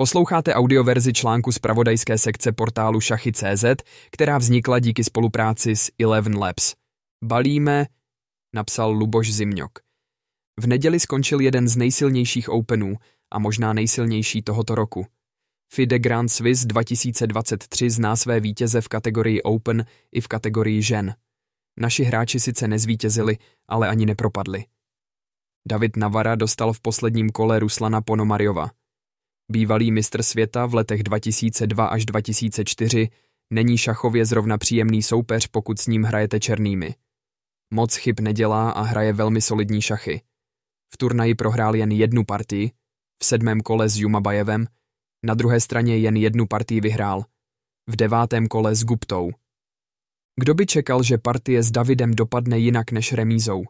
Posloucháte audioverzi článku z pravodajské sekce portálu Šachy.cz, která vznikla díky spolupráci s Eleven Labs. Balíme, napsal Luboš Zimňok. V neděli skončil jeden z nejsilnějších Openů a možná nejsilnější tohoto roku. FIDE Grand Swiss 2023 zná své vítěze v kategorii Open i v kategorii žen. Naši hráči sice nezvítězili, ale ani nepropadli. David Navara dostal v posledním kole Ruslana Ponomariova. Bývalý mistr světa v letech 2002 až 2004 není šachově zrovna příjemný soupeř, pokud s ním hrajete černými. Moc chyb nedělá a hraje velmi solidní šachy. V turnaji prohrál jen jednu partii, v sedmém kole s Jumabajevem, na druhé straně jen jednu partii vyhrál, v devátém kole s Guptou. Kdo by čekal, že partie s Davidem dopadne jinak než remízou?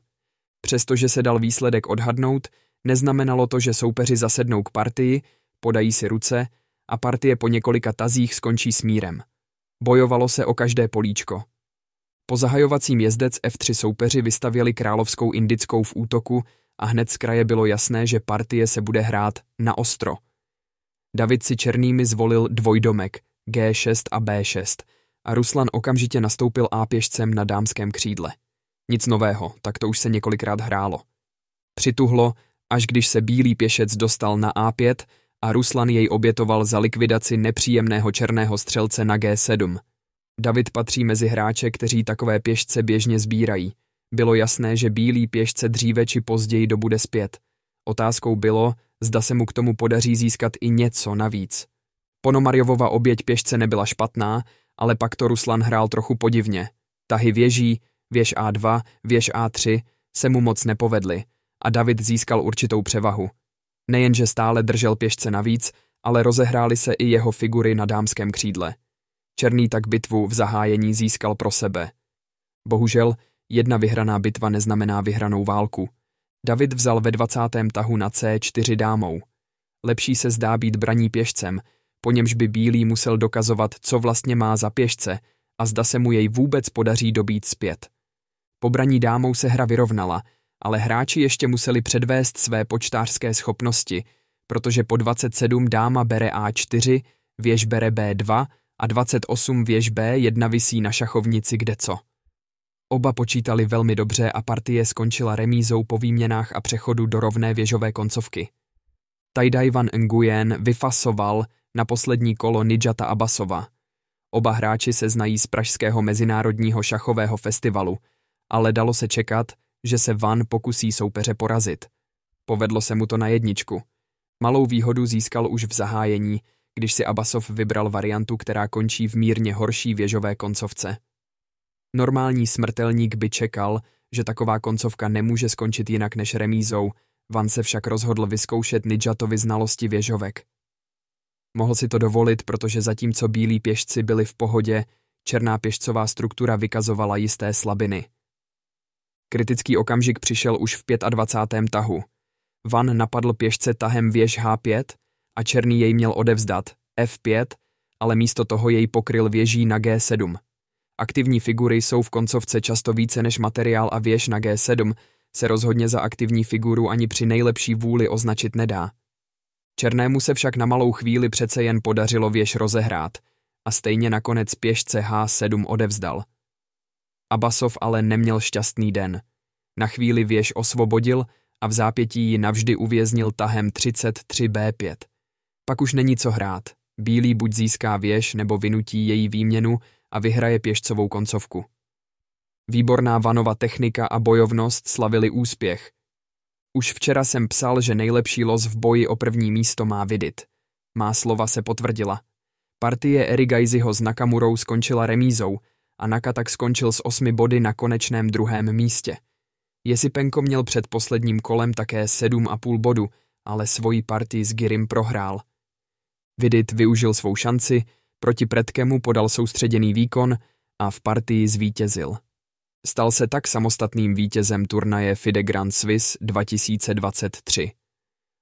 Přestože se dal výsledek odhadnout, neznamenalo to, že soupeři zasednou k partii, podají si ruce a partie po několika tazích skončí smírem. Bojovalo se o každé políčko. Po zahajovacím jezdec F3 soupeři vystavěli královskou indickou v útoku a hned z kraje bylo jasné, že partie se bude hrát na ostro. David si černými zvolil dvojdomek G6 a B6 a Ruslan okamžitě nastoupil A pěšcem na dámském křídle. Nic nového, tak to už se několikrát hrálo. Přituhlo, až když se bílý pěšec dostal na A5 a Ruslan jej obětoval za likvidaci nepříjemného černého střelce na G7. David patří mezi hráče, kteří takové pěšce běžně sbírají. Bylo jasné, že bílý pěšce dříve či později dobude zpět. Otázkou bylo, zda se mu k tomu podaří získat i něco navíc. Ponomarjovova oběť pěšce nebyla špatná, ale pak to Ruslan hrál trochu podivně. Tahy věží, věž A2, věž A3 se mu moc nepovedly a David získal určitou převahu. Nejenže stále držel pěšce navíc, ale rozehrály se i jeho figury na dámském křídle. Černý tak bitvu v zahájení získal pro sebe. Bohužel, jedna vyhraná bitva neznamená vyhranou válku. David vzal ve 20. tahu na C4 dámou. Lepší se zdá být braní pěšcem, po němž by bílý musel dokazovat, co vlastně má za pěšce a zda se mu jej vůbec podaří dobít zpět. Po braní dámou se hra vyrovnala, ale hráči ještě museli předvést své počtářské schopnosti, protože po 27 dáma bere A4, věž bere B2 a 28 věž B1 visí na šachovnici kde co. Oba počítali velmi dobře a partie skončila remízou po výměnách a přechodu do rovné věžové koncovky. Tajdaj Van Nguyen vyfasoval na poslední kolo Nidžata Abasova. Oba hráči se znají z Pražského mezinárodního šachového festivalu, ale dalo se čekat, že se Van pokusí soupeře porazit. Povedlo se mu to na jedničku. Malou výhodu získal už v zahájení, když si Abasov vybral variantu, která končí v mírně horší věžové koncovce. Normální smrtelník by čekal, že taková koncovka nemůže skončit jinak než remízou, Van se však rozhodl vyzkoušet Nidžatovi znalosti věžovek. Mohl si to dovolit, protože zatímco bílí pěšci byli v pohodě, černá pěšcová struktura vykazovala jisté slabiny. Kritický okamžik přišel už v 25. tahu. Van napadl pěšce tahem věž H5 a černý jej měl odevzdat, F5, ale místo toho jej pokryl věží na G7. Aktivní figury jsou v koncovce často více než materiál a věž na G7 se rozhodně za aktivní figuru ani při nejlepší vůli označit nedá. Černému se však na malou chvíli přece jen podařilo věž rozehrát a stejně nakonec pěšce H7 odevzdal. Abasov ale neměl šťastný den. Na chvíli věž osvobodil a v zápětí ji navždy uvěznil tahem 33B5. Pak už není co hrát. Bílý buď získá věž nebo vynutí její výměnu a vyhraje pěšcovou koncovku. Výborná Vanova technika a bojovnost slavili úspěch. Už včera jsem psal, že nejlepší los v boji o první místo má Vidit. Má slova se potvrdila. Partie Erigajziho s Nakamurou skončila remízou a Naka tak skončil s osmi body na konečném druhém místě. Jesipenko měl před posledním kolem také sedm a půl bodu, ale svoji partii s Girim prohrál. Vidit využil svou šanci, proti Predkemu podal soustředěný výkon a v partii zvítězil. Stal se tak samostatným vítězem turnaje FIDE Grand Swiss 2023.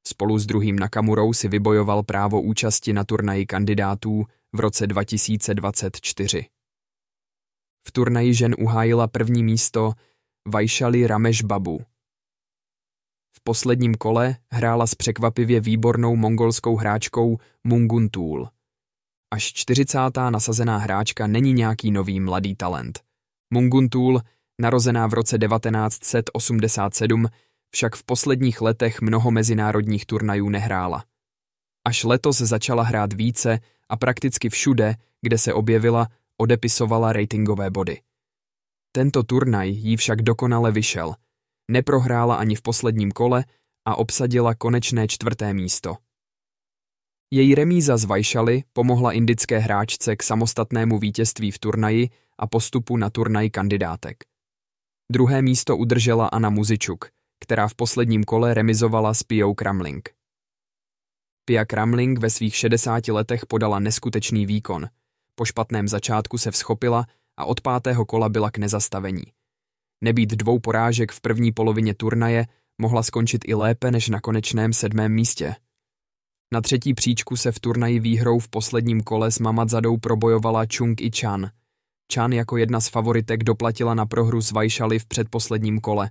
Spolu s druhým Nakamurou si vybojoval právo účasti na turnaji kandidátů v roce 2024. V turnaji žen uhájila první místo Vajšali Rameš Babu. V posledním kole hrála s překvapivě výbornou mongolskou hráčkou Mungun Tool. Až 40. nasazená hráčka není nějaký nový mladý talent. Mungun Tool, narozená v roce 1987, však v posledních letech mnoho mezinárodních turnajů nehrála. Až letos začala hrát více a prakticky všude, kde se objevila, odepisovala ratingové body. Tento turnaj jí však dokonale vyšel. Neprohrála ani v posledním kole a obsadila konečné čtvrté místo. Její remíza z Vajšaly pomohla indické hráčce k samostatnému vítězství v turnaji a postupu na turnaj kandidátek. Druhé místo udržela Anna Muzičuk, která v posledním kole remizovala s Pijou Kramling. Pia Kramling ve svých 60 letech podala neskutečný výkon. Po špatném začátku se vzchopila a od pátého kola byla k nezastavení. Nebýt dvou porážek v první polovině turnaje, mohla skončit i lépe než na konečném sedmém místě. Na třetí příčku se v turnaji výhrou v posledním kole s Mamadzadou probojovala Chung i Chan. Chan jako jedna z favoritek doplatila na prohru s Vajšaly v předposledním kole.